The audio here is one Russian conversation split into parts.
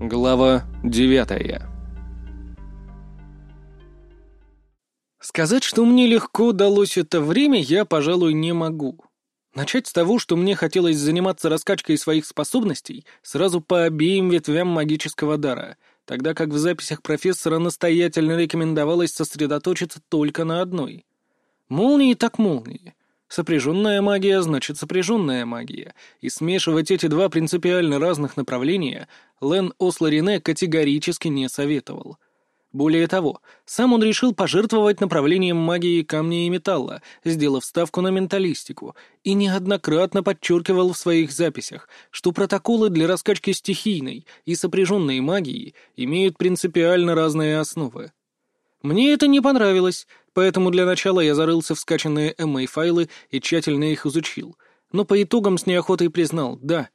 Глава девятая Сказать, что мне легко далось это время, я, пожалуй, не могу. Начать с того, что мне хотелось заниматься раскачкой своих способностей сразу по обеим ветвям магического дара, тогда как в записях профессора настоятельно рекомендовалось сосредоточиться только на одной. Молнии так молнии. Сопряженная магия значит сопряженная магия, и смешивать эти два принципиально разных направления Лен Осларине категорически не советовал. Более того, сам он решил пожертвовать направлением магии камня и металла, сделав ставку на менталистику, и неоднократно подчеркивал в своих записях, что протоколы для раскачки стихийной и сопряженной магии имеют принципиально разные основы. Мне это не понравилось, поэтому для начала я зарылся в скачанные MA-файлы и тщательно их изучил, но по итогам с неохотой признал, да,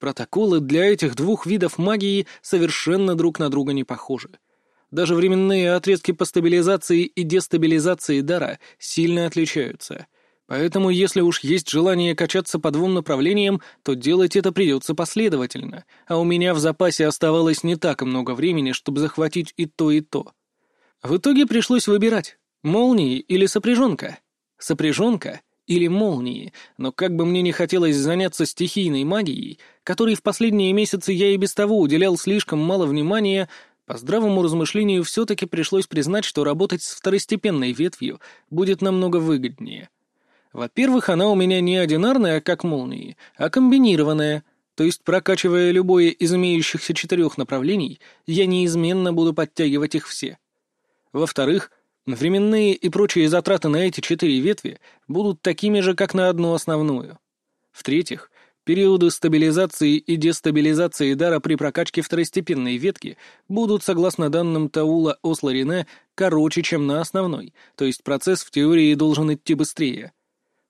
протоколы для этих двух видов магии совершенно друг на друга не похожи. Даже временные отрезки по стабилизации и дестабилизации дара сильно отличаются. Поэтому, если уж есть желание качаться по двум направлениям, то делать это придется последовательно, а у меня в запасе оставалось не так много времени, чтобы захватить и то, и то. В итоге пришлось выбирать, молнии или сопряженка. Сопряженка или молнии, но как бы мне не хотелось заняться стихийной магией, которой в последние месяцы я и без того уделял слишком мало внимания, по здравому размышлению все-таки пришлось признать, что работать с второстепенной ветвью будет намного выгоднее. Во-первых, она у меня не одинарная, как молнии, а комбинированная — то есть, прокачивая любое из имеющихся четырех направлений, я неизменно буду подтягивать их все. Во-вторых, временные и прочие затраты на эти четыре ветви будут такими же, как на одну основную. В-третьих, периоды стабилизации и дестабилизации дара при прокачке второстепенной ветки будут, согласно данным Таула Осларине, короче, чем на основной, то есть процесс в теории должен идти быстрее.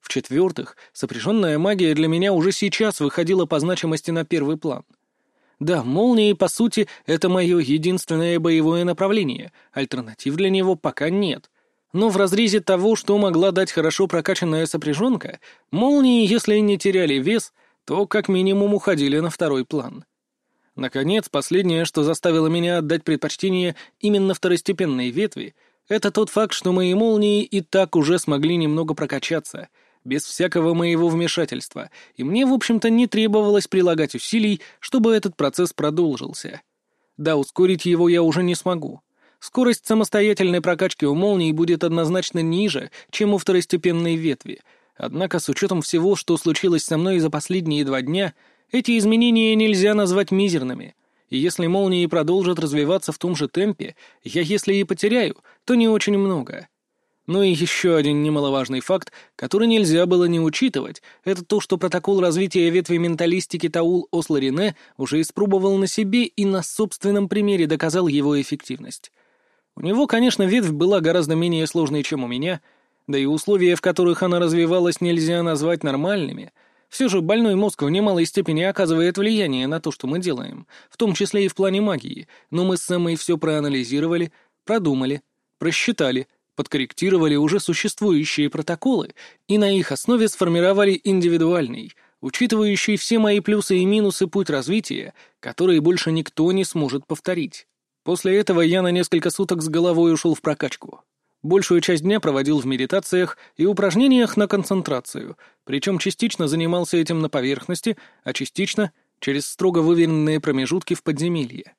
В-четвертых, сопряженная магия для меня уже сейчас выходила по значимости на первый план — да, молнии, по сути, это мое единственное боевое направление, альтернатив для него пока нет. Но в разрезе того, что могла дать хорошо прокачанная сопряженка, молнии, если не теряли вес, то как минимум уходили на второй план. Наконец, последнее, что заставило меня отдать предпочтение именно второстепенной ветви, это тот факт, что мои молнии и так уже смогли немного прокачаться — без всякого моего вмешательства, и мне, в общем-то, не требовалось прилагать усилий, чтобы этот процесс продолжился. Да, ускорить его я уже не смогу. Скорость самостоятельной прокачки у молний будет однозначно ниже, чем у второстепенной ветви, однако с учетом всего, что случилось со мной за последние два дня, эти изменения нельзя назвать мизерными. И если молнии продолжат развиваться в том же темпе, я если и потеряю, то не очень много. Ну и еще один немаловажный факт, который нельзя было не учитывать, это то, что протокол развития ветви менталистики Таул Осларине уже испробовал на себе и на собственном примере доказал его эффективность. У него, конечно, ветвь была гораздо менее сложной, чем у меня, да и условия, в которых она развивалась, нельзя назвать нормальными. Все же больной мозг в немалой степени оказывает влияние на то, что мы делаем, в том числе и в плане магии, но мы с Сэмой все проанализировали, продумали, просчитали — подкорректировали уже существующие протоколы и на их основе сформировали индивидуальный, учитывающий все мои плюсы и минусы путь развития, который больше никто не сможет повторить. После этого я на несколько суток с головой ушел в прокачку. Большую часть дня проводил в медитациях и упражнениях на концентрацию, причем частично занимался этим на поверхности, а частично через строго выверенные промежутки в подземелье.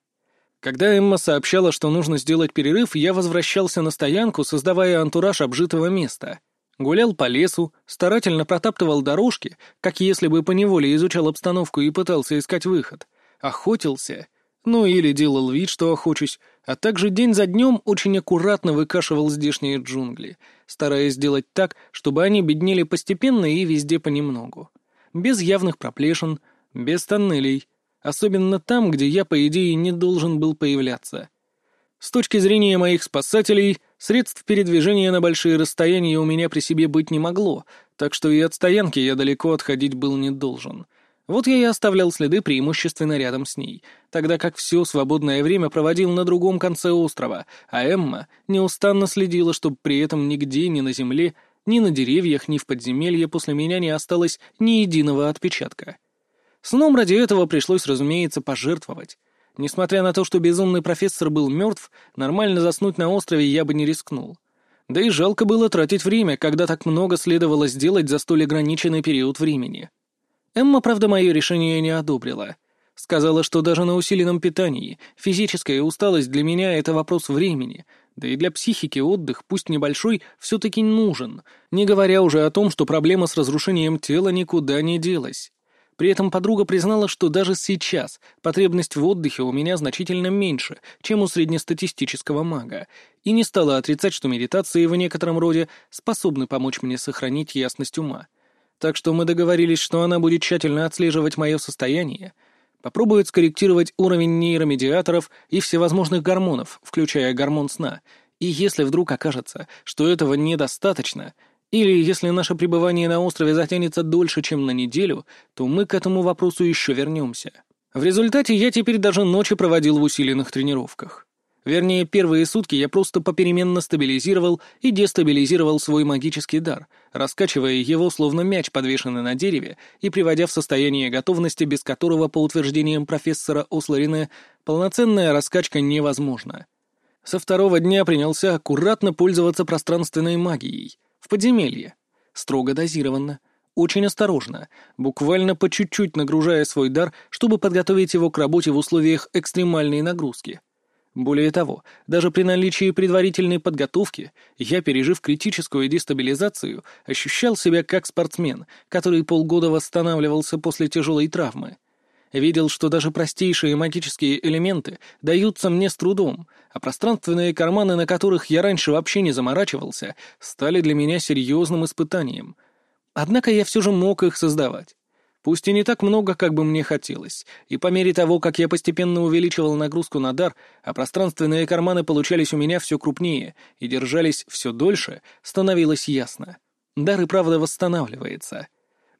Когда Эмма сообщала, что нужно сделать перерыв, я возвращался на стоянку, создавая антураж обжитого места. Гулял по лесу, старательно протаптывал дорожки, как если бы поневоле изучал обстановку и пытался искать выход. Охотился. Ну или делал вид, что охочусь, а также день за днем очень аккуратно выкашивал здешние джунгли, стараясь сделать так, чтобы они беднели постепенно и везде понемногу. Без явных проплешин, без тоннелей — Особенно там, где я, по идее, не должен был появляться. С точки зрения моих спасателей, средств передвижения на большие расстояния у меня при себе быть не могло, так что и от стоянки я далеко отходить был не должен. Вот я и оставлял следы преимущественно рядом с ней, тогда как все свободное время проводил на другом конце острова, а Эмма неустанно следила, чтобы при этом нигде, ни на земле, ни на деревьях, ни в подземелье после меня не осталось ни единого отпечатка. Сном ради этого пришлось, разумеется, пожертвовать. Несмотря на то, что безумный профессор был мертв, нормально заснуть на острове я бы не рискнул. Да и жалко было тратить время, когда так много следовало сделать за столь ограниченный период времени. Эмма, правда, мое решение не одобрила. Сказала, что даже на усиленном питании физическая усталость для меня — это вопрос времени, да и для психики отдых, пусть небольшой, все-таки нужен, не говоря уже о том, что проблема с разрушением тела никуда не делась. При этом подруга признала, что даже сейчас потребность в отдыхе у меня значительно меньше, чем у среднестатистического мага, и не стала отрицать, что медитации в некотором роде способны помочь мне сохранить ясность ума. Так что мы договорились, что она будет тщательно отслеживать мое состояние, попробует скорректировать уровень нейромедиаторов и всевозможных гормонов, включая гормон сна, и если вдруг окажется, что этого недостаточно — или, если наше пребывание на острове затянется дольше, чем на неделю, то мы к этому вопросу еще вернемся. В результате я теперь даже ночи проводил в усиленных тренировках. Вернее, первые сутки я просто попеременно стабилизировал и дестабилизировал свой магический дар, раскачивая его словно мяч, подвешенный на дереве, и приводя в состояние готовности, без которого, по утверждениям профессора Осларине, полноценная раскачка невозможна. Со второго дня принялся аккуратно пользоваться пространственной магией — подземелье. Строго дозированно, очень осторожно, буквально по чуть-чуть нагружая свой дар, чтобы подготовить его к работе в условиях экстремальной нагрузки. Более того, даже при наличии предварительной подготовки, я, пережив критическую дестабилизацию, ощущал себя как спортсмен, который полгода восстанавливался после тяжелой травмы — Видел, что даже простейшие магические элементы даются мне с трудом, а пространственные карманы, на которых я раньше вообще не заморачивался, стали для меня серьезным испытанием. Однако я все же мог их создавать. Пусть и не так много, как бы мне хотелось, и по мере того, как я постепенно увеличивал нагрузку на дар, а пространственные карманы получались у меня все крупнее и держались все дольше, становилось ясно. Дар и правда восстанавливается.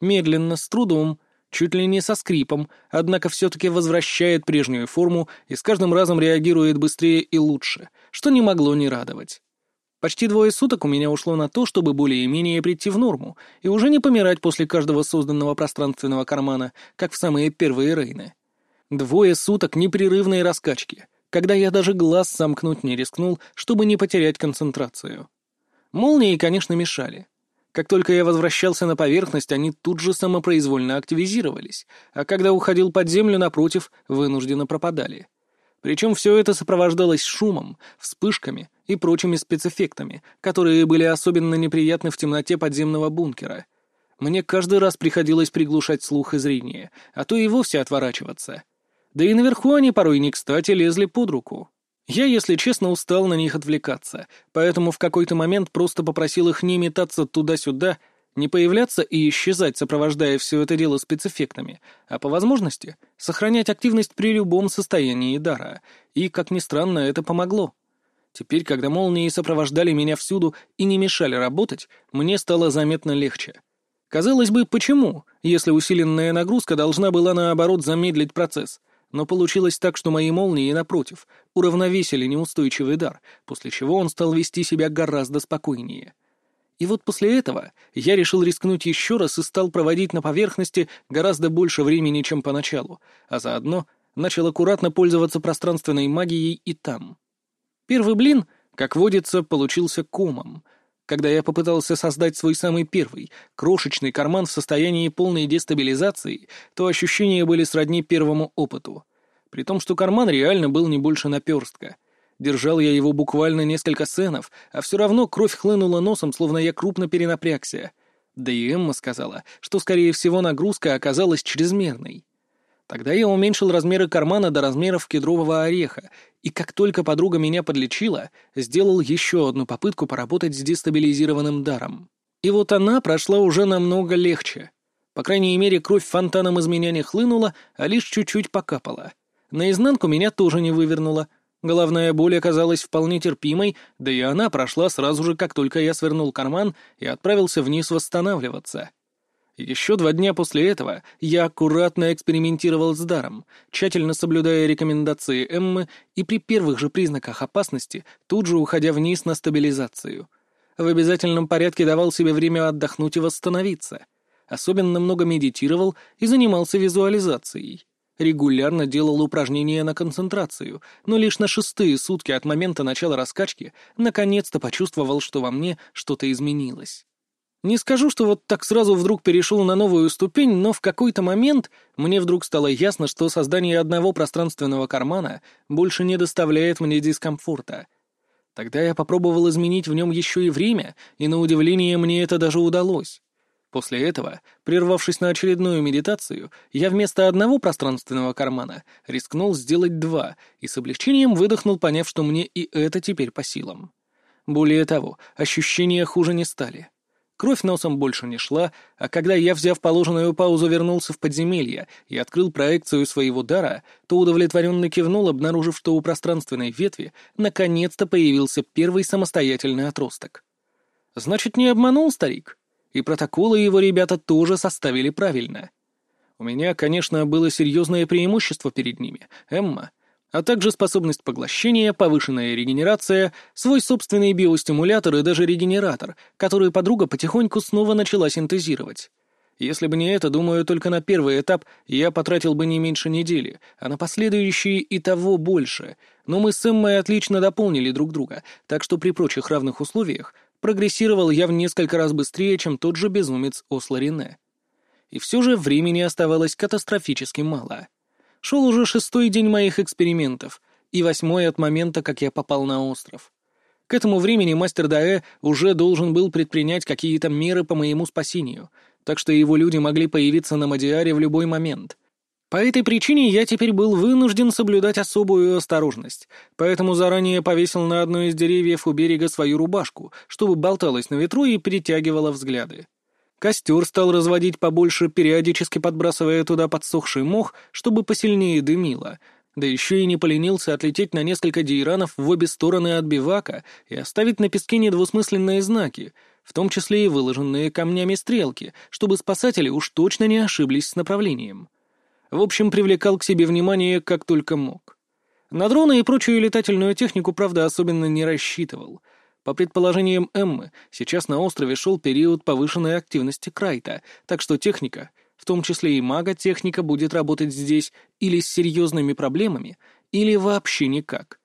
Медленно, с трудом, чуть ли не со скрипом, однако все-таки возвращает прежнюю форму и с каждым разом реагирует быстрее и лучше, что не могло не радовать. Почти двое суток у меня ушло на то, чтобы более-менее прийти в норму и уже не помирать после каждого созданного пространственного кармана, как в самые первые рейны. Двое суток непрерывной раскачки, когда я даже глаз сомкнуть не рискнул, чтобы не потерять концентрацию. Молнии, конечно, мешали. Как только я возвращался на поверхность, они тут же самопроизвольно активизировались, а когда уходил под землю, напротив, вынужденно пропадали. Причем все это сопровождалось шумом, вспышками и прочими спецэффектами, которые были особенно неприятны в темноте подземного бункера. Мне каждый раз приходилось приглушать слух и зрение, а то и вовсе отворачиваться. Да и наверху они порой не кстати лезли под руку. Я, если честно, устал на них отвлекаться, поэтому в какой-то момент просто попросил их не метаться туда-сюда, не появляться и исчезать, сопровождая все это дело спецэффектами, а по возможности сохранять активность при любом состоянии дара. И, как ни странно, это помогло. Теперь, когда молнии сопровождали меня всюду и не мешали работать, мне стало заметно легче. Казалось бы, почему, если усиленная нагрузка должна была, наоборот, замедлить процесс — но получилось так, что мои молнии, напротив, уравновесили неустойчивый дар, после чего он стал вести себя гораздо спокойнее. И вот после этого я решил рискнуть еще раз и стал проводить на поверхности гораздо больше времени, чем поначалу, а заодно начал аккуратно пользоваться пространственной магией и там. Первый блин, как водится, получился комом — когда я попытался создать свой самый первый, крошечный карман в состоянии полной дестабилизации, то ощущения были сродни первому опыту. При том, что карман реально был не больше наперстка. Держал я его буквально несколько сценов, а все равно кровь хлынула носом, словно я крупно перенапрягся. Да и Эмма сказала, что, скорее всего, нагрузка оказалась чрезмерной. Тогда я уменьшил размеры кармана до размеров кедрового ореха, и как только подруга меня подлечила, сделал еще одну попытку поработать с дестабилизированным даром. И вот она прошла уже намного легче. По крайней мере, кровь фонтаном из меня не хлынула, а лишь чуть-чуть покапала. Наизнанку меня тоже не вывернула. Головная боль оказалась вполне терпимой, да и она прошла сразу же, как только я свернул карман и отправился вниз восстанавливаться. Еще два дня после этого я аккуратно экспериментировал с даром, тщательно соблюдая рекомендации Эммы и при первых же признаках опасности тут же уходя вниз на стабилизацию. В обязательном порядке давал себе время отдохнуть и восстановиться. Особенно много медитировал и занимался визуализацией. регулярно делал упражнения на концентрацию, но лишь на шестые сутки от момента начала раскачки наконец-то почувствовал, что во мне что-то изменилось. Не скажу, что вот так сразу вдруг перешел на новую ступень, но в какой-то момент мне вдруг стало ясно, что создание одного пространственного кармана больше не доставляет мне дискомфорта. Тогда я попробовал изменить в нем еще и время, и на удивление мне это даже удалось. После этого, прервавшись на очередную медитацию, я вместо одного пространственного кармана рискнул сделать два и с облегчением выдохнул, поняв, что мне и это теперь по силам. Более того, ощущения хуже не стали. Кровь носом больше не шла, а когда я, взяв положенную паузу, вернулся в подземелье и открыл проекцию своего дара, то удовлетворенно кивнул, обнаружив, что у пространственной ветви наконец-то появился первый самостоятельный отросток. Значит, не обманул старик? И протоколы его ребята тоже составили правильно. У меня, конечно, было серьезное преимущество перед ними, Эмма — а также способность поглощения, повышенная регенерация, свой собственный биостимулятор и даже регенератор, который подруга потихоньку снова начала синтезировать. Если бы не это, думаю, только на первый этап я потратил бы не меньше недели, а на последующие и того больше. Но мы с Эммой отлично дополнили друг друга, так что при прочих равных условиях прогрессировал я в несколько раз быстрее, чем тот же безумец Осло Рене. И все же времени оставалось катастрофически мало. Шел уже шестой день моих экспериментов и восьмой от момента, как я попал на остров. К этому времени мастер Даэ уже должен был предпринять какие-то меры по моему спасению, так что его люди могли появиться на Мадиаре в любой момент. По этой причине я теперь был вынужден соблюдать особую осторожность, поэтому заранее повесил на одно из деревьев у берега свою рубашку, чтобы болталась на ветру и притягивала взгляды. Костер стал разводить побольше, периодически подбрасывая туда подсохший мох, чтобы посильнее дымило. Да еще и не поленился отлететь на несколько дейранов в обе стороны от бивака и оставить на песке недвусмысленные знаки, в том числе и выложенные камнями стрелки, чтобы спасатели уж точно не ошиблись с направлением. В общем, привлекал к себе внимание как только мог. На дроны и прочую летательную технику, правда, особенно не рассчитывал — по предположениям Эммы, сейчас на острове шел период повышенной активности Крайта, так что техника, в том числе и мага-техника, будет работать здесь или с серьезными проблемами, или вообще никак.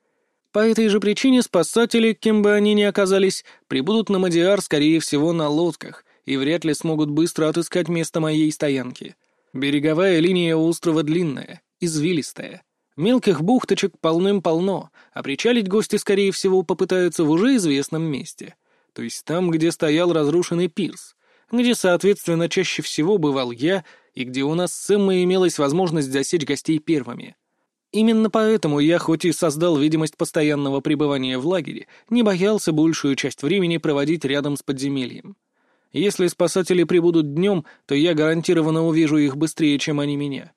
По этой же причине спасатели, кем бы они ни оказались, прибудут на Мадиар, скорее всего, на лодках, и вряд ли смогут быстро отыскать место моей стоянки. Береговая линия острова длинная, извилистая. Мелких бухточек полным-полно, а причалить гости, скорее всего, попытаются в уже известном месте. То есть там, где стоял разрушенный пирс, где, соответственно, чаще всего бывал я, и где у нас с Эммой имелась возможность засечь гостей первыми. Именно поэтому я, хоть и создал видимость постоянного пребывания в лагере, не боялся большую часть времени проводить рядом с подземельем. Если спасатели прибудут днем, то я гарантированно увижу их быстрее, чем они меня.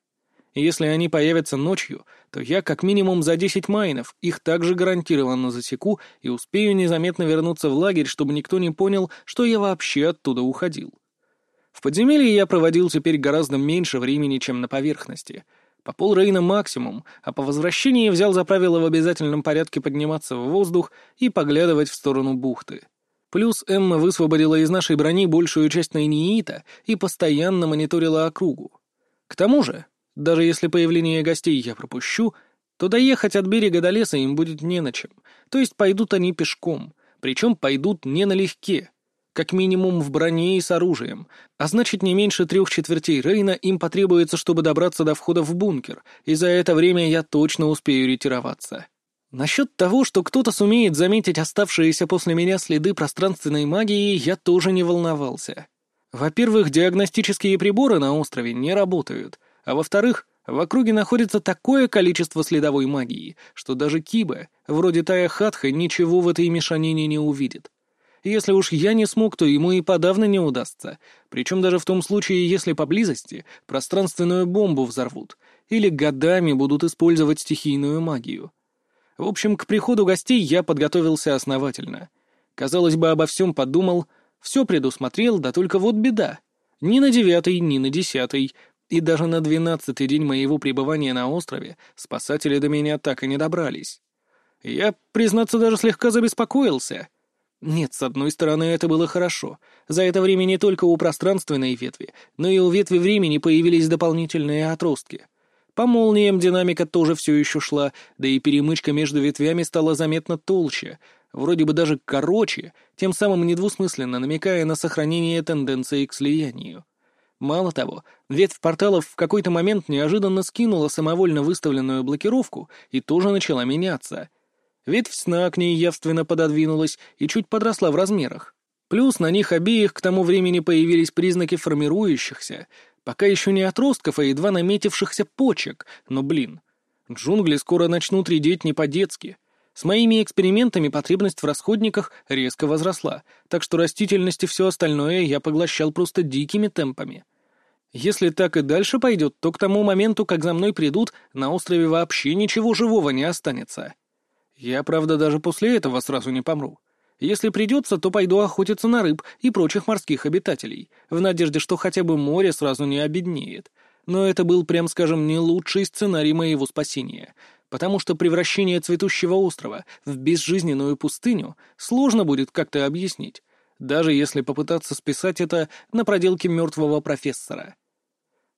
Если они появятся ночью, то я как минимум за 10 майнов их также гарантированно засеку и успею незаметно вернуться в лагерь, чтобы никто не понял, что я вообще оттуда уходил. В подземелье я проводил теперь гораздо меньше времени, чем на поверхности. По полрейна максимум, а по возвращении взял за правило в обязательном порядке подниматься в воздух и поглядывать в сторону бухты. Плюс Эмма высвободила из нашей брони большую часть найниита и постоянно мониторила округу. К тому же, даже если появление гостей я пропущу, то доехать от берега до леса им будет не на чем. То есть пойдут они пешком, причем пойдут не налегке. Как минимум в броне и с оружием. А значит, не меньше трех четвертей Рейна им потребуется, чтобы добраться до входа в бункер, и за это время я точно успею ретироваться. Насчет того, что кто-то сумеет заметить оставшиеся после меня следы пространственной магии, я тоже не волновался. Во-первых, диагностические приборы на острове не работают — а во-вторых, в округе находится такое количество следовой магии, что даже Киба, вроде Тая Хатха, ничего в этой мешанине не увидит. Если уж я не смог, то ему и подавно не удастся, причем даже в том случае, если поблизости пространственную бомбу взорвут или годами будут использовать стихийную магию. В общем, к приходу гостей я подготовился основательно. Казалось бы, обо всем подумал, все предусмотрел, да только вот беда. Ни на девятый, ни на десятый и даже на двенадцатый день моего пребывания на острове спасатели до меня так и не добрались. Я, признаться, даже слегка забеспокоился. Нет, с одной стороны, это было хорошо. За это время не только у пространственной ветви, но и у ветви времени появились дополнительные отростки. По молниям динамика тоже все еще шла, да и перемычка между ветвями стала заметно толще, вроде бы даже короче, тем самым недвусмысленно намекая на сохранение тенденции к слиянию. Мало того, ветвь порталов в какой-то момент неожиданно скинула самовольно выставленную блокировку и тоже начала меняться. Ветвь сна к ней явственно пододвинулась и чуть подросла в размерах. Плюс на них обеих к тому времени появились признаки формирующихся, пока еще не отростков, а едва наметившихся почек, но, блин, джунгли скоро начнут редеть не по-детски — с моими экспериментами потребность в расходниках резко возросла, так что растительность и все остальное я поглощал просто дикими темпами. Если так и дальше пойдет, то к тому моменту, как за мной придут, на острове вообще ничего живого не останется. Я, правда, даже после этого сразу не помру. Если придется, то пойду охотиться на рыб и прочих морских обитателей, в надежде, что хотя бы море сразу не обеднеет. Но это был, прям скажем, не лучший сценарий моего спасения — потому что превращение цветущего острова в безжизненную пустыню сложно будет как-то объяснить, даже если попытаться списать это на проделки мертвого профессора.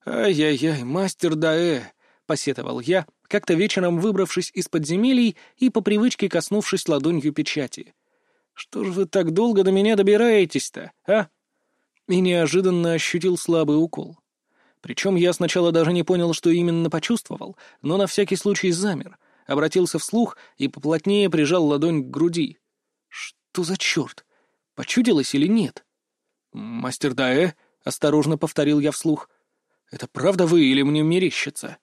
«Ай-яй-яй, мастер Даэ!» — посетовал я, как-то вечером выбравшись из подземелий и по привычке коснувшись ладонью печати. «Что ж вы так долго до меня добираетесь-то, а?» И неожиданно ощутил слабый укол. Причем я сначала даже не понял, что именно почувствовал, но на всякий случай замер, обратился вслух и поплотнее прижал ладонь к груди. Что за черт? Почудилось или нет? «Мастер Даэ?» — осторожно повторил я вслух. «Это правда вы или мне мерещится?»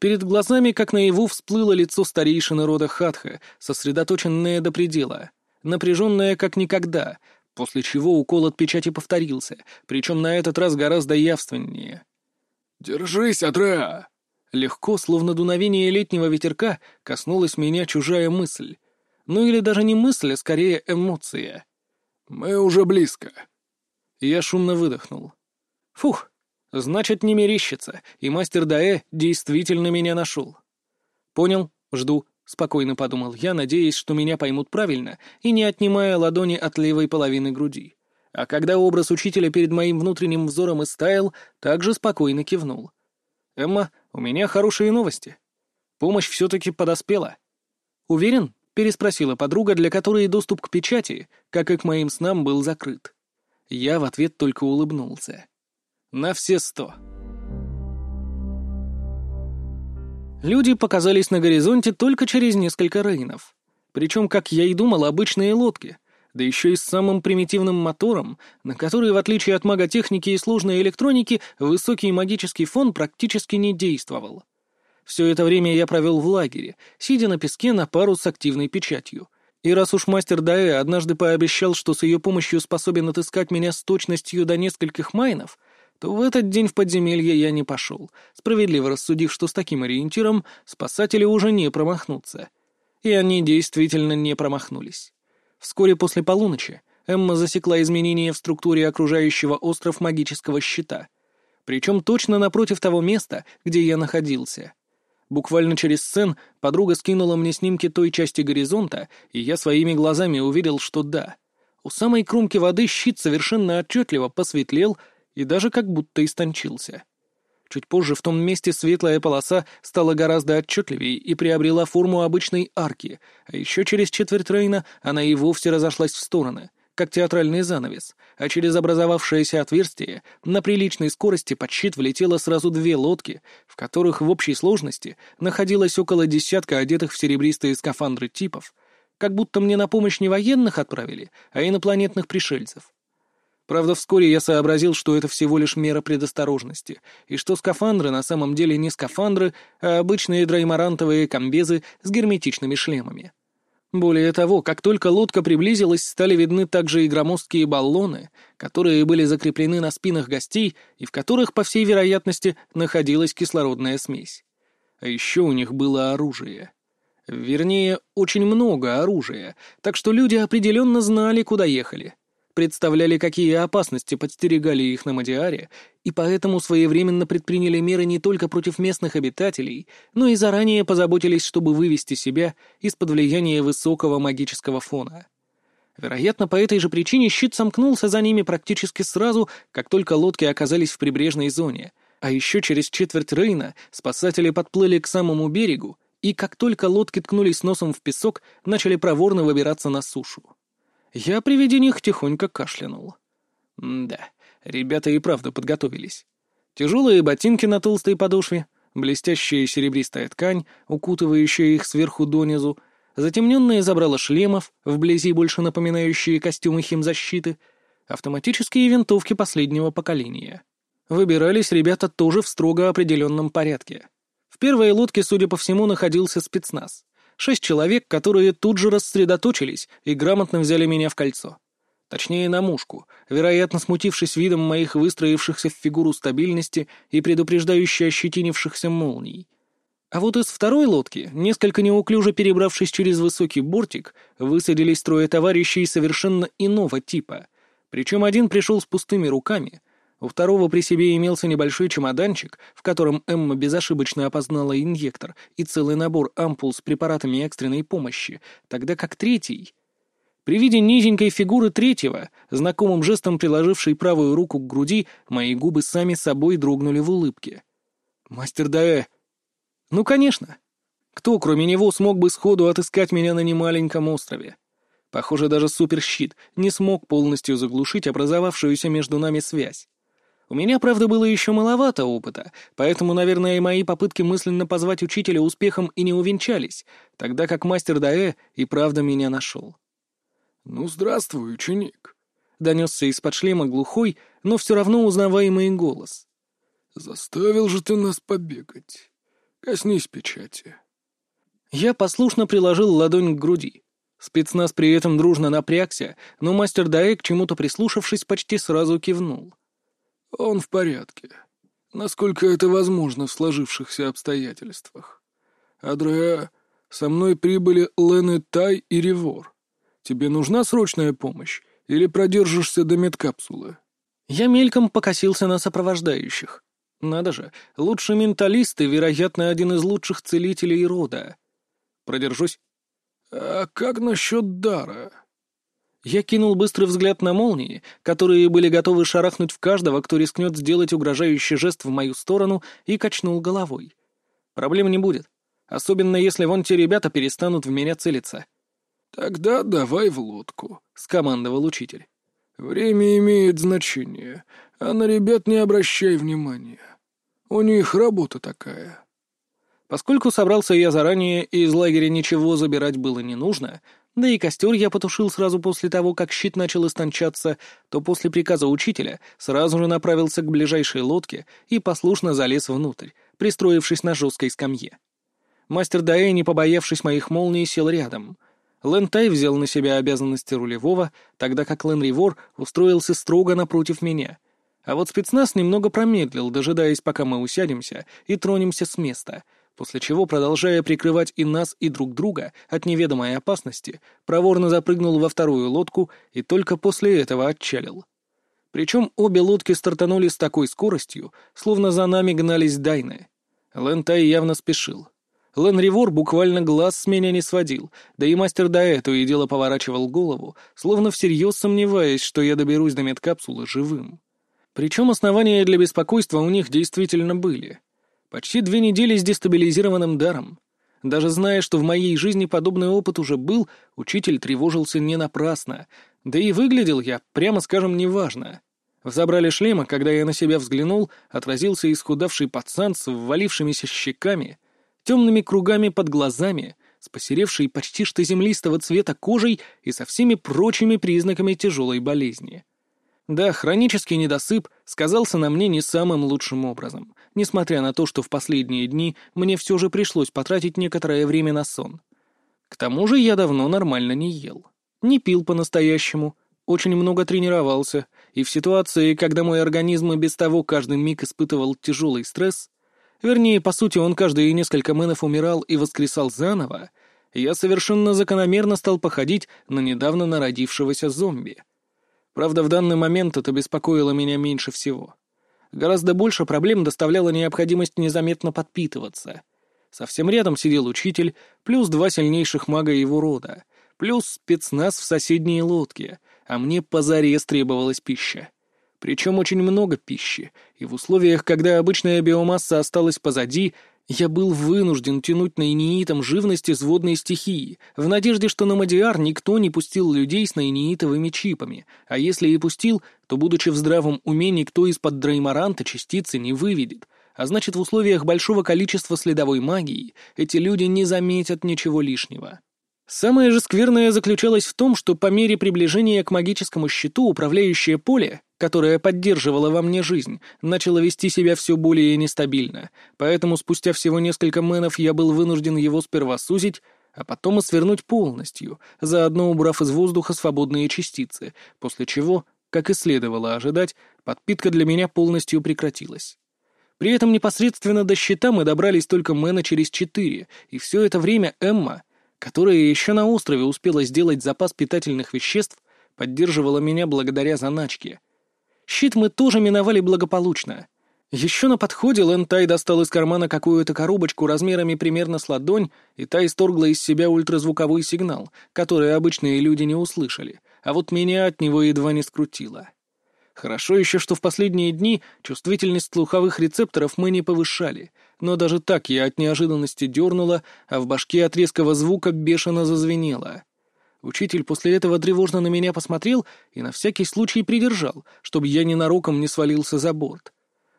Перед глазами, как наяву, всплыло лицо старейшины рода Хатха, сосредоточенное до предела, напряженное как никогда, после чего укол от печати повторился, причем на этот раз гораздо явственнее. «Держись, Атреа!» Легко, словно дуновение летнего ветерка, коснулась меня чужая мысль. Ну или даже не мысль, а скорее эмоция. «Мы уже близко». Я шумно выдохнул. «Фух, значит, не мерещится, и мастер Даэ действительно меня нашел». «Понял, жду», — спокойно подумал я, надеясь, что меня поймут правильно, и не отнимая ладони от левой половины груди. А когда образ учителя перед моим внутренним взором истаял, также спокойно кивнул. «Эмма, у меня хорошие новости. Помощь все-таки подоспела». «Уверен?» — переспросила подруга, для которой доступ к печати, как и к моим снам, был закрыт. Я в ответ только улыбнулся. «На все сто». Люди показались на горизонте только через несколько рейнов. Причем, как я и думал, обычные лодки — да еще и с самым примитивным мотором, на который, в отличие от маготехники и сложной электроники, высокий магический фон практически не действовал. Все это время я провел в лагере, сидя на песке на пару с активной печатью. И раз уж мастер Даэ однажды пообещал, что с ее помощью способен отыскать меня с точностью до нескольких майнов, то в этот день в подземелье я не пошел, справедливо рассудив, что с таким ориентиром спасатели уже не промахнутся. И они действительно не промахнулись. Вскоре после полуночи Эмма засекла изменения в структуре окружающего остров магического щита. Причем точно напротив того места, где я находился. Буквально через сцен подруга скинула мне снимки той части горизонта, и я своими глазами увидел, что да. У самой кромки воды щит совершенно отчетливо посветлел и даже как будто истончился. Чуть позже в том месте светлая полоса стала гораздо отчетливее и приобрела форму обычной арки, а еще через четверть Рейна она и вовсе разошлась в стороны, как театральный занавес, а через образовавшееся отверстие на приличной скорости под щит влетело сразу две лодки, в которых в общей сложности находилось около десятка одетых в серебристые скафандры типов, как будто мне на помощь не военных отправили, а инопланетных пришельцев. Правда, вскоре я сообразил, что это всего лишь мера предосторожности, и что скафандры на самом деле не скафандры, а обычные драймарантовые комбезы с герметичными шлемами. Более того, как только лодка приблизилась, стали видны также и громоздкие баллоны, которые были закреплены на спинах гостей и в которых, по всей вероятности, находилась кислородная смесь. А еще у них было оружие. Вернее, очень много оружия, так что люди определенно знали, куда ехали представляли, какие опасности подстерегали их на Мадиаре, и поэтому своевременно предприняли меры не только против местных обитателей, но и заранее позаботились, чтобы вывести себя из-под влияния высокого магического фона. Вероятно, по этой же причине щит сомкнулся за ними практически сразу, как только лодки оказались в прибрежной зоне, А еще через четверть Рейна спасатели подплыли к самому берегу, и как только лодки ткнулись носом в песок, начали проворно выбираться на сушу. Я при виде них тихонько кашлянул. Да, ребята и правда подготовились. Тяжелые ботинки на толстой подошве, блестящая серебристая ткань, укутывающая их сверху донизу, затемненные забрала шлемов, вблизи больше напоминающие костюмы химзащиты, автоматические винтовки последнего поколения. Выбирались ребята тоже в строго определенном порядке. В первой лодке, судя по всему, находился спецназ. Шесть человек, которые тут же рассредоточились и грамотно взяли меня в кольцо. Точнее, на мушку, вероятно, смутившись видом моих выстроившихся в фигуру стабильности и предупреждающе ощетинившихся молний. А вот из второй лодки, несколько неуклюже перебравшись через высокий бортик, высадились трое товарищей совершенно иного типа. Причем один пришел с пустыми руками, у второго при себе имелся небольшой чемоданчик, в котором Эмма безошибочно опознала инъектор и целый набор ампул с препаратами экстренной помощи, тогда как третий... При виде низенькой фигуры третьего, знакомым жестом приложившей правую руку к груди, мои губы сами собой дрогнули в улыбке. «Мастер Даэ!» «Ну, конечно!» Кто, кроме него, смог бы сходу отыскать меня на немаленьком острове? Похоже, даже суперщит не смог полностью заглушить образовавшуюся между нами связь. У меня, правда, было еще маловато опыта, поэтому, наверное, и мои попытки мысленно позвать учителя успехом и не увенчались, тогда как мастер Даэ и правда меня нашел. «Ну, здравствуй, ученик», — донесся из-под шлема глухой, но все равно узнаваемый голос. «Заставил же ты нас побегать. Коснись печати». Я послушно приложил ладонь к груди. Спецназ при этом дружно напрягся, но мастер Даэ, к чему-то прислушавшись, почти сразу кивнул. «Он в порядке. Насколько это возможно в сложившихся обстоятельствах. Адреа, со мной прибыли Лены Тай и Ревор. Тебе нужна срочная помощь или продержишься до медкапсулы?» Я мельком покосился на сопровождающих. Надо же, лучший менталист и, вероятно, один из лучших целителей рода. Продержусь. «А как насчет дара?» Я кинул быстрый взгляд на молнии, которые были готовы шарахнуть в каждого, кто рискнет сделать угрожающий жест в мою сторону, и качнул головой. Проблем не будет, особенно если вон те ребята перестанут в меня целиться. «Тогда давай в лодку», — скомандовал учитель. «Время имеет значение, а на ребят не обращай внимания. У них работа такая». Поскольку собрался я заранее, и из лагеря ничего забирать было не нужно, да и костер я потушил сразу после того, как щит начал истончаться, то после приказа учителя сразу же направился к ближайшей лодке и послушно залез внутрь, пристроившись на жесткой скамье. Мастер Даэ, не побоявшись моих молний, сел рядом — Лэн Тай взял на себя обязанности рулевого, тогда как Лэн Ривор устроился строго напротив меня. А вот спецназ немного промедлил, дожидаясь, пока мы усядемся и тронемся с места, после чего, продолжая прикрывать и нас, и друг друга от неведомой опасности, проворно запрыгнул во вторую лодку и только после этого отчалил. Причем обе лодки стартанули с такой скоростью, словно за нами гнались дайны. Лэн Тай явно спешил. Лен Ривор буквально глаз с меня не сводил, да и мастер до то и дело поворачивал голову, словно всерьез сомневаясь, что я доберусь до медкапсулы живым. Причем основания для беспокойства у них действительно были. Почти две недели с дестабилизированным даром. Даже зная, что в моей жизни подобный опыт уже был, учитель тревожился не напрасно, да и выглядел я, прямо скажем, неважно. Взобрали шлема, когда я на себя взглянул, отразился исхудавший пацан с ввалившимися щеками — темными кругами под глазами, с посеревшей почти что землистого цвета кожей и со всеми прочими признаками тяжелой болезни. Да, хронический недосып сказался на мне не самым лучшим образом, несмотря на то, что в последние дни мне все же пришлось потратить некоторое время на сон. К тому же я давно нормально не ел. Не пил по-настоящему, очень много тренировался, и в ситуации, когда мой организм и без того каждый миг испытывал тяжелый стресс, Вернее, по сути, он каждые несколько мэнов умирал и воскресал заново. Я совершенно закономерно стал походить на недавно народившегося зомби. Правда, в данный момент это беспокоило меня меньше всего. Гораздо больше проблем доставляла необходимость незаметно подпитываться. Совсем рядом сидел учитель, плюс два сильнейших мага его рода, плюс спецназ в соседней лодке, а мне позарез требовалась пища. Причем очень много пищи, и в условиях, когда обычная биомасса осталась позади, я был вынужден тянуть на инеитом живность из водной стихии, в надежде, что на Мадиар никто не пустил людей с наинеитовыми чипами, а если и пустил, то, будучи в здравом уме, никто из-под Дреймаранта частицы не выведет, а значит, в условиях большого количества следовой магии эти люди не заметят ничего лишнего. Самое же скверное заключалось в том, что по мере приближения к магическому щиту управляющее поле которая поддерживала во мне жизнь, начала вести себя все более нестабильно, поэтому спустя всего несколько мэнов я был вынужден его сперва сузить, а потом и свернуть полностью, заодно убрав из воздуха свободные частицы, после чего, как и следовало ожидать, подпитка для меня полностью прекратилась. При этом непосредственно до щита мы добрались только мэна через четыре, и все это время Эмма, которая еще на острове успела сделать запас питательных веществ, поддерживала меня благодаря заначке — Щит мы тоже миновали благополучно. Еще на подходе Лэн Тай достал из кармана какую-то коробочку размерами примерно с ладонь, и та исторгла из себя ультразвуковой сигнал, который обычные люди не услышали, а вот меня от него едва не скрутило. Хорошо еще, что в последние дни чувствительность слуховых рецепторов мы не повышали, но даже так я от неожиданности дернула, а в башке от резкого звука бешено зазвенело. Учитель после этого тревожно на меня посмотрел и на всякий случай придержал, чтобы я ненароком не свалился за борт.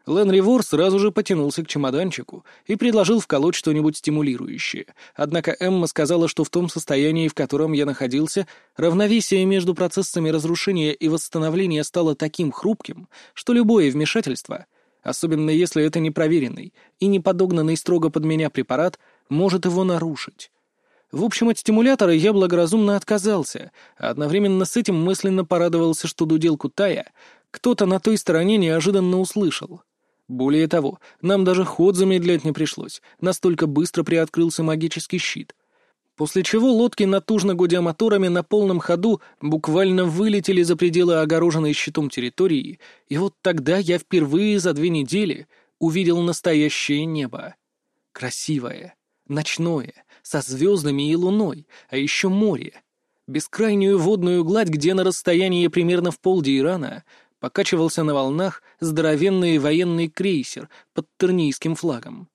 Лен Ривор сразу же потянулся к чемоданчику и предложил вколоть что-нибудь стимулирующее. Однако Эмма сказала, что в том состоянии, в котором я находился, равновесие между процессами разрушения и восстановления стало таким хрупким, что любое вмешательство, особенно если это непроверенный и не подогнанный строго под меня препарат, может его нарушить. В общем, от стимулятора я благоразумно отказался, а одновременно с этим мысленно порадовался, что дуделку Тая кто-то на той стороне неожиданно услышал. Более того, нам даже ход замедлять не пришлось, настолько быстро приоткрылся магический щит. После чего лодки, натужно гудя моторами на полном ходу, буквально вылетели за пределы огороженной щитом территории, и вот тогда я впервые за две недели увидел настоящее небо. Красивое, ночное, со звездами и луной, а еще море. Бескрайнюю водную гладь, где на расстоянии примерно в полди Ирана покачивался на волнах здоровенный военный крейсер под тернийским флагом.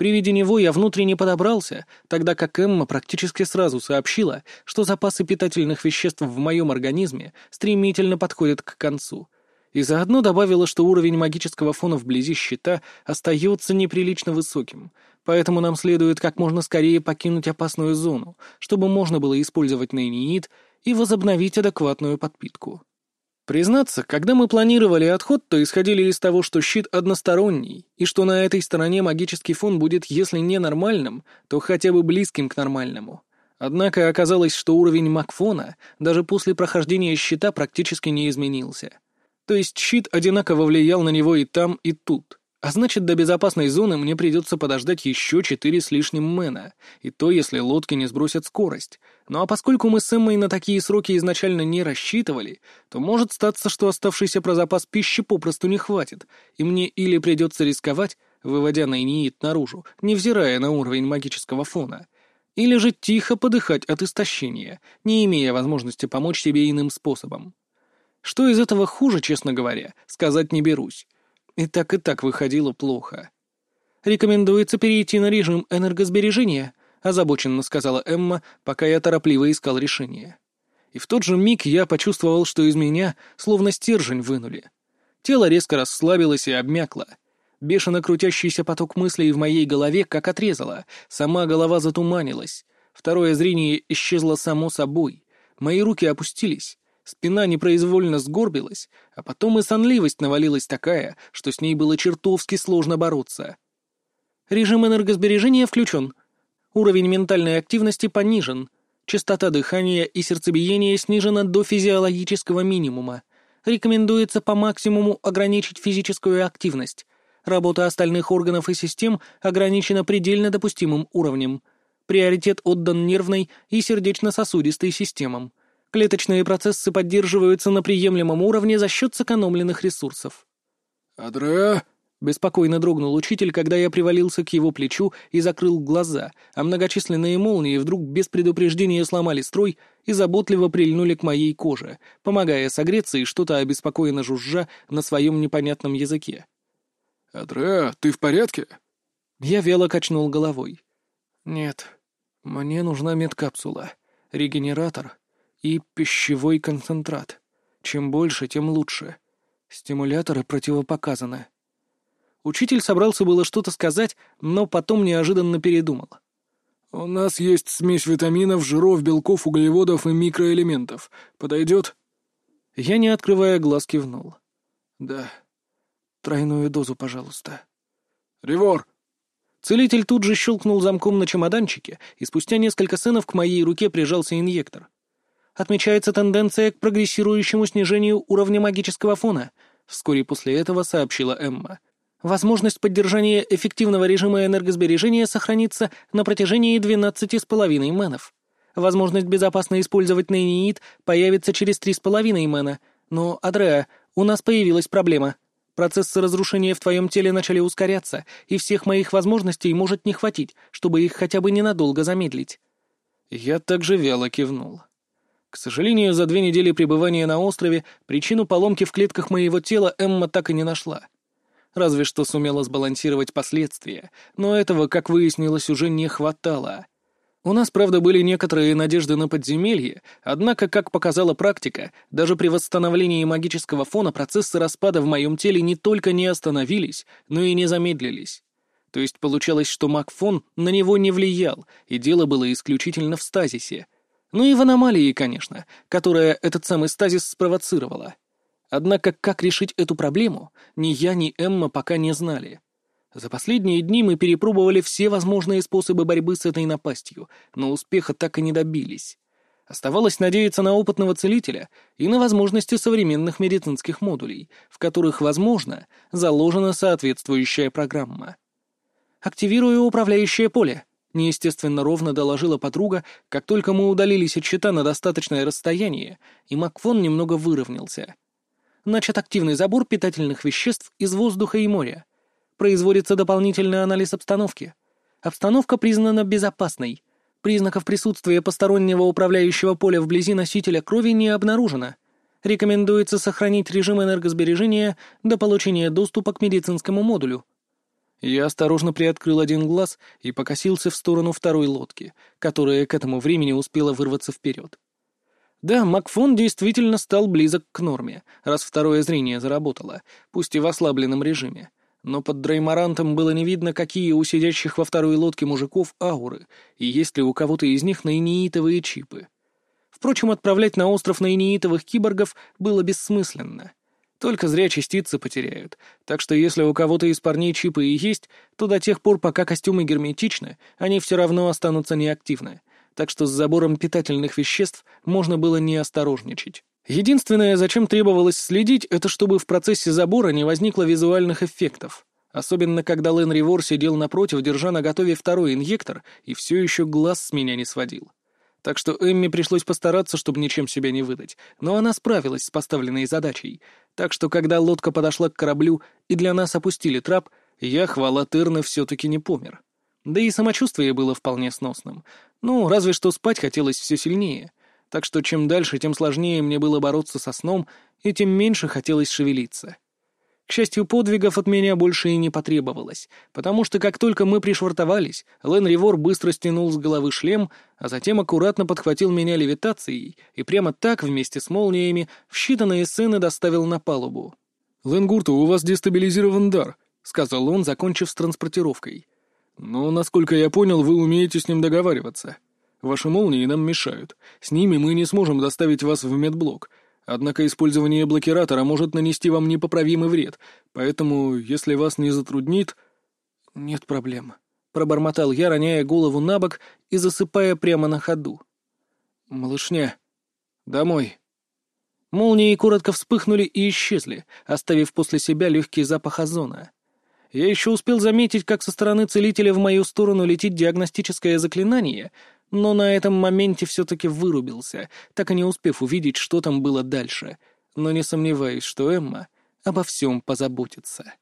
При виде него я внутренне подобрался, тогда как Эмма практически сразу сообщила, что запасы питательных веществ в моем организме стремительно подходят к концу — и заодно добавила, что уровень магического фона вблизи щита остается неприлично высоким, поэтому нам следует как можно скорее покинуть опасную зону, чтобы можно было использовать нейниит и возобновить адекватную подпитку. Признаться, когда мы планировали отход, то исходили из того, что щит односторонний, и что на этой стороне магический фон будет, если не нормальным, то хотя бы близким к нормальному. Однако оказалось, что уровень магфона даже после прохождения щита практически не изменился — то есть щит одинаково влиял на него и там, и тут. А значит, до безопасной зоны мне придется подождать еще четыре с лишним мэна, и то, если лодки не сбросят скорость. Ну а поскольку мы с Эммой на такие сроки изначально не рассчитывали, то может статься, что оставшийся про запас пищи попросту не хватит, и мне или придется рисковать, выводя Найниит наружу, невзирая на уровень магического фона, или же тихо подыхать от истощения, не имея возможности помочь себе иным способом. Что из этого хуже, честно говоря, сказать не берусь. И так и так выходило плохо. «Рекомендуется перейти на режим энергосбережения», — озабоченно сказала Эмма, пока я торопливо искал решение. И в тот же миг я почувствовал, что из меня словно стержень вынули. Тело резко расслабилось и обмякло. Бешено крутящийся поток мыслей в моей голове как отрезало, сама голова затуманилась. Второе зрение исчезло само собой. Мои руки опустились. Спина непроизвольно сгорбилась, а потом и сонливость навалилась такая, что с ней было чертовски сложно бороться. Режим энергосбережения включен. Уровень ментальной активности понижен. Частота дыхания и сердцебиения снижена до физиологического минимума. Рекомендуется по максимуму ограничить физическую активность. Работа остальных органов и систем ограничена предельно допустимым уровнем. Приоритет отдан нервной и сердечно-сосудистой системам. Клеточные процессы поддерживаются на приемлемом уровне за счет сэкономленных ресурсов. «Адреа, Беспокойно дрогнул учитель, когда я привалился к его плечу и закрыл глаза, а многочисленные молнии вдруг без предупреждения сломали строй и заботливо прильнули к моей коже, помогая согреться и что-то обеспокоенно жужжа на своем непонятном языке. «Адреа, ты в порядке?» Я вяло качнул головой. «Нет, мне нужна медкапсула, регенератор и пищевой концентрат. Чем больше, тем лучше. Стимуляторы противопоказаны». Учитель собрался было что-то сказать, но потом неожиданно передумал. «У нас есть смесь витаминов, жиров, белков, углеводов и микроэлементов. Подойдет?» Я, не открывая глаз, кивнул. «Да. Тройную дозу, пожалуйста». «Ревор!» Целитель тут же щелкнул замком на чемоданчике, и спустя несколько сценов к моей руке прижался инъектор. Отмечается тенденция к прогрессирующему снижению уровня магического фона, вскоре после этого сообщила Эмма. Возможность поддержания эффективного режима энергосбережения сохранится на протяжении 12,5 мэнов. Возможность безопасно использовать нейниит появится через 3,5 мэна. Но, Адреа, у нас появилась проблема. Процессы разрушения в твоем теле начали ускоряться, и всех моих возможностей может не хватить, чтобы их хотя бы ненадолго замедлить. Я также вяло кивнул. К сожалению, за две недели пребывания на острове причину поломки в клетках моего тела Эмма так и не нашла разве что сумела сбалансировать последствия, но этого, как выяснилось, уже не хватало. У нас, правда, были некоторые надежды на подземелье, однако, как показала практика, даже при восстановлении магического фона процессы распада в моем теле не только не остановились, но и не замедлились. То есть получалось, что магфон на него не влиял, и дело было исключительно в стазисе. Ну и в аномалии, конечно, которая этот самый стазис спровоцировала. Однако как решить эту проблему, ни я, ни Эмма пока не знали. За последние дни мы перепробовали все возможные способы борьбы с этой напастью, но успеха так и не добились. Оставалось надеяться на опытного целителя и на возможности современных медицинских модулей, в которых, возможно, заложена соответствующая программа. «Активирую управляющее поле», — неестественно ровно доложила подруга, как только мы удалились от щита на достаточное расстояние, и Макфон немного выровнялся — начат активный забор питательных веществ из воздуха и моря. Производится дополнительный анализ обстановки. Обстановка признана безопасной. Признаков присутствия постороннего управляющего поля вблизи носителя крови не обнаружено. Рекомендуется сохранить режим энергосбережения до получения доступа к медицинскому модулю. Я осторожно приоткрыл один глаз и покосился в сторону второй лодки, которая к этому времени успела вырваться вперед. Да, Макфон действительно стал близок к норме, раз второе зрение заработало, пусть и в ослабленном режиме. Но под Дреймарантом было не видно, какие у сидящих во второй лодке мужиков ауры, и есть ли у кого-то из них наиниитовые чипы. Впрочем, отправлять на остров наиниитовых киборгов было бессмысленно. Только зря частицы потеряют, так что если у кого-то из парней чипы и есть, то до тех пор, пока костюмы герметичны, они все равно останутся неактивны, так что с забором питательных веществ можно было не осторожничать. Единственное, зачем требовалось следить, это чтобы в процессе забора не возникло визуальных эффектов. Особенно, когда Лэн Ривор сидел напротив, держа на готове второй инъектор, и все еще глаз с меня не сводил. Так что Эмми пришлось постараться, чтобы ничем себя не выдать, но она справилась с поставленной задачей. Так что, когда лодка подошла к кораблю и для нас опустили трап, я, хвала Терна, все-таки не помер. Да и самочувствие было вполне сносным. Ну, разве что спать хотелось все сильнее. Так что чем дальше, тем сложнее мне было бороться со сном, и тем меньше хотелось шевелиться. К счастью, подвигов от меня больше и не потребовалось, потому что как только мы пришвартовались, Лен Ривор быстро стянул с головы шлем, а затем аккуратно подхватил меня левитацией и прямо так, вместе с молниями, в считанные сцены доставил на палубу. «Ленгурта, у вас дестабилизирован дар», — сказал он, закончив с транспортировкой. «Но, насколько я понял, вы умеете с ним договариваться. Ваши молнии нам мешают. С ними мы не сможем доставить вас в медблок. Однако использование блокиратора может нанести вам непоправимый вред, поэтому, если вас не затруднит...» «Нет проблем», — пробормотал я, роняя голову на бок и засыпая прямо на ходу. «Малышня, домой». Молнии коротко вспыхнули и исчезли, оставив после себя легкий запах озона. Я еще успел заметить, как со стороны целителя в мою сторону летит диагностическое заклинание, но на этом моменте все-таки вырубился, так и не успев увидеть, что там было дальше. Но не сомневаюсь, что Эмма обо всем позаботится.